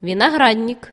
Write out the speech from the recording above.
виноградник.